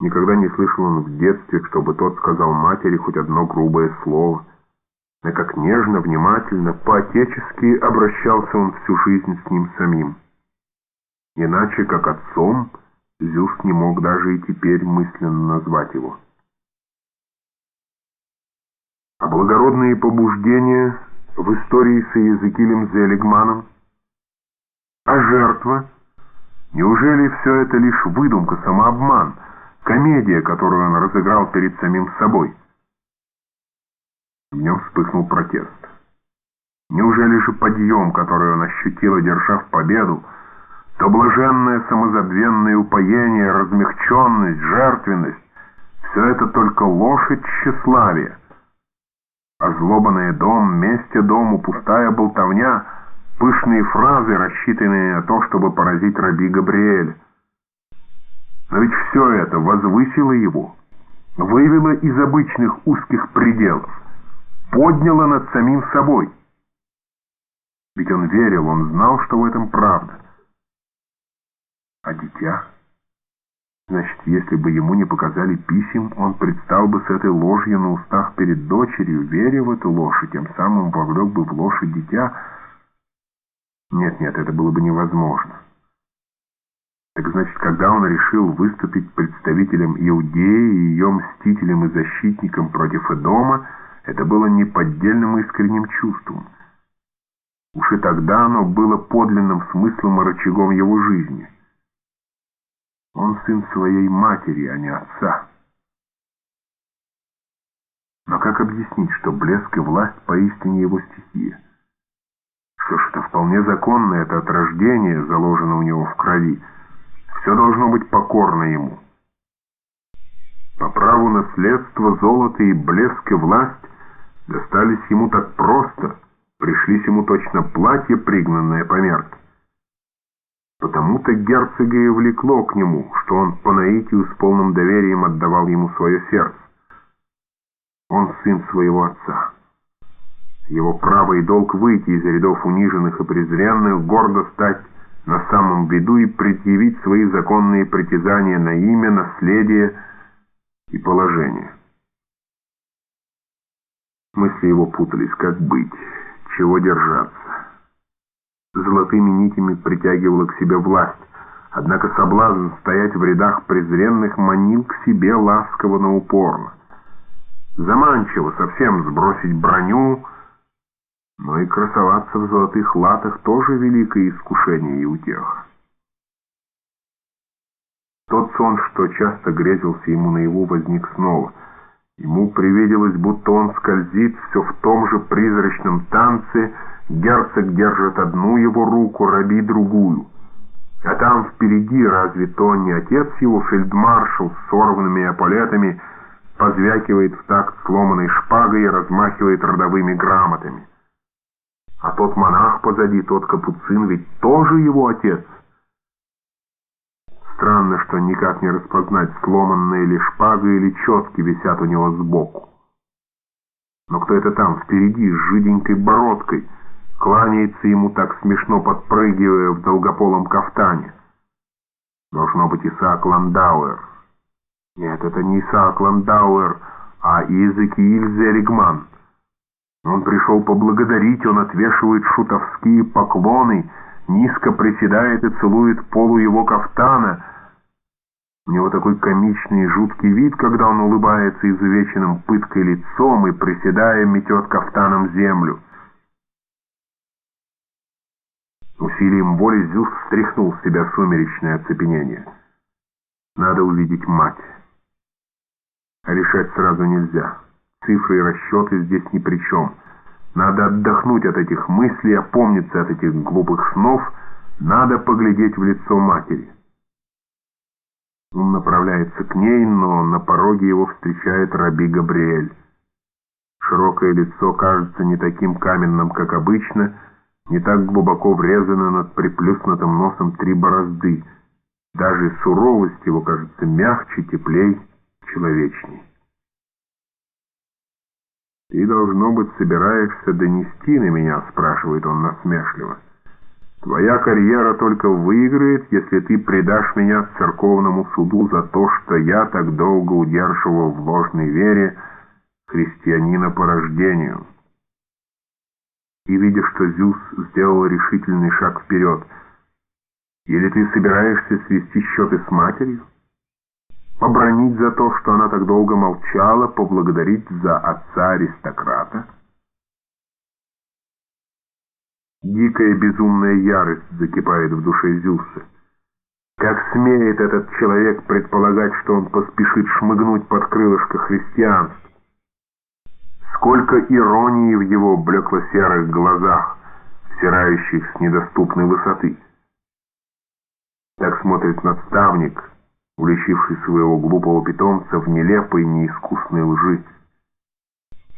Никогда не слышал он в детстве, чтобы тот сказал матери хоть одно грубое слово. Но как нежно, внимательно, по-отечески обращался он всю жизнь с ним самим. Иначе, как отцом, Зюс не мог даже и теперь мысленно назвать его. А благородные побуждения в истории с Иезекиилем Зелигманом? А жертва? Неужели все это лишь выдумка, самообман, комедия, которую он разыграл перед самим собой? В нем вспыхнул протест. Неужели же подъем, который он ощутил, одержав победу, то блаженное самозабвенное упоение, размягченность, жертвенность — все это только ложь и тщеславие. Озлобанный дом, месте дому, пустая болтовня, пышные фразы, рассчитанные на то, чтобы поразить раби Габриэль. Но ведь все это возвысило его, вывело из обычных узких пределов подняло над самим собой. Ведь он верил, он знал, что в этом правда. А дитя? Значит, если бы ему не показали писем, он предстал бы с этой ложью на устах перед дочерью, веря в эту ложь, и тем самым вовлек бы в ложь дитя. Нет-нет, это было бы невозможно. Так значит, когда он решил выступить представителем Иудеи и ее мстителем и защитником против Эдома, это было неподдельным искренним чувством. Уж и тогда оно было подлинным смыслом и рычагом его жизни. Он сын своей матери, а не отца. Но как объяснить, что блеск и власть поистине его стихия? Что ж, это вполне законно, это от рождения заложено у него в крови. Все должно быть покорно ему. По праву наследства, золото и блеск и власть достались ему так просто, пришлись ему точно платье, пригнанное по мерке. Потому-то герцога и влекло к нему, что он по наитию с полным доверием отдавал ему свое сердце. Он сын своего отца. Его право и долг выйти из рядов униженных и презренных, гордо стать на самом виду и предъявить свои законные притязания на имя, наследие и положение. Мысли его путались, как быть, чего держаться. Золотыми нитями притягивала к себе власть, однако соблазн стоять в рядах презренных манил к себе ласково, но упорно. Заманчиво совсем сбросить броню, но и красоваться в золотых латах тоже великое искушение и утеха. Тот сон, что часто грезился ему наяву, возник снова — Ему привиделось, будто он скользит все в том же призрачном танце, герцог держит одну его руку, раби другую. А там впереди разве то не отец его, фельдмаршал с сорванными эполетами, позвякивает в такт сломанной шпагой и размахивает родовыми грамотами. А тот монах позади, тот капуцин, ведь тоже его отец — Странно, что никак не распознать, сломанная ли шпага или четки висят у него сбоку. Но кто это там, впереди, с жиденькой бородкой, кланяется ему так смешно, подпрыгивая в долгополом кафтане? Должно быть Исаак Ландауэр. Нет, это не Исаак Ландауэр, а Иезекииль Зеригман. Он пришел поблагодарить, он отвешивает шутовские поклоны, низко приседает и целует полу его кафтана — у него такой комичный и жуткий вид, когда он улыбается изувеченным пыткой лицом и, приседая, метет кафтаном землю. Усилием воли Зюс стряхнул с себя сумеречное оцепенение. Надо увидеть мать. А решать сразу нельзя. Цифры и расчеты здесь ни при чем. Надо отдохнуть от этих мыслей, опомниться от этих глупых снов. Надо поглядеть в лицо матери. Он направляется к ней, но на пороге его встречает раби Габриэль. Широкое лицо кажется не таким каменным, как обычно, не так глубоко врезано над приплюснутым носом три борозды. Даже суровость его кажется мягче, теплей, человечней. «Ты, должно быть, собираешься донести на меня?» — спрашивает он насмешливо. Твоя карьера только выиграет, если ты предашь меня церковному суду за то, что я так долго удерживал в ложной вере христианина по рождению. И видя, что Зюс сделал решительный шаг вперед, или ты собираешься свести счеты с матерью? Побронить за то, что она так долго молчала, поблагодарить за отца-аристократа? Дикая безумная ярость закипает в душе Зюса. Как смеет этот человек предполагать, что он поспешит шмыгнуть под крылышко христианства? Сколько иронии в его блекло-серых глазах, взирающих с недоступной высоты. Так смотрит наставник, уличивший своего глупого питомца в нелепой неискусной лжи.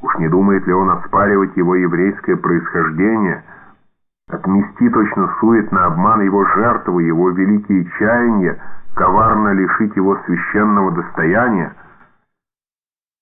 Уж не думает ли он оспаривать его еврейское происхождение – Отмести точно суетно обман его жертвы, его великие чаяния, коварно лишить его священного достояния —